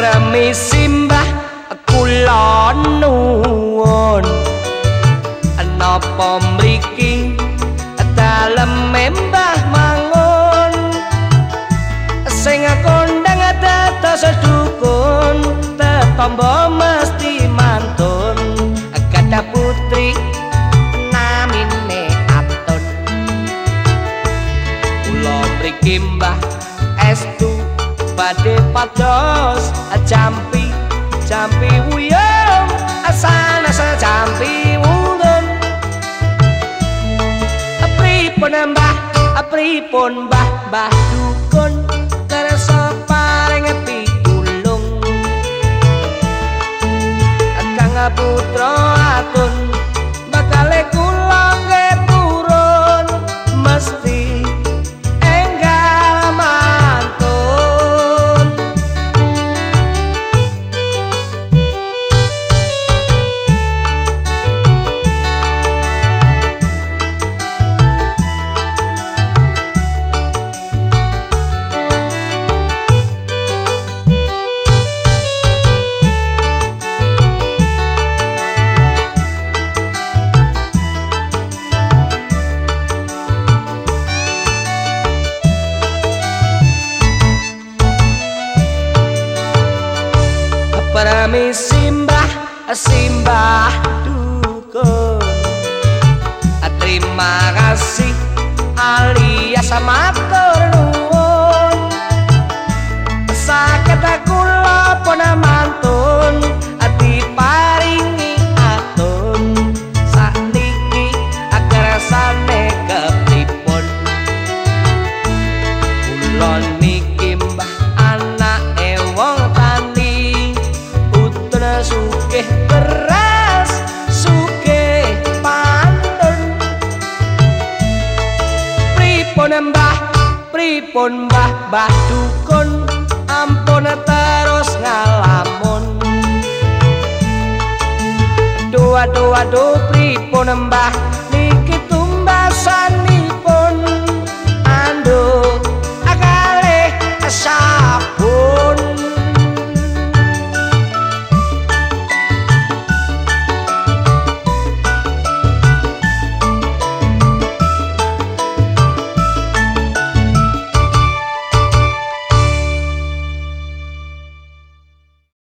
permisi mbah kula nuwun. Napa mriki dalem mbah mangun? Sing kondang dados dukun tetombo mesti mantun. Gada putri namine atun. Kula mriki mbah estu badhe pados jampi jampi wuyung asana sa jampi wulun pripun mbah pripun mbah mbah Parami simbah simbah dukun Terima kasih alias matur nuwun pripun mbah mbah dukun ampun terus ngalamun. Dua dua do pripun mbah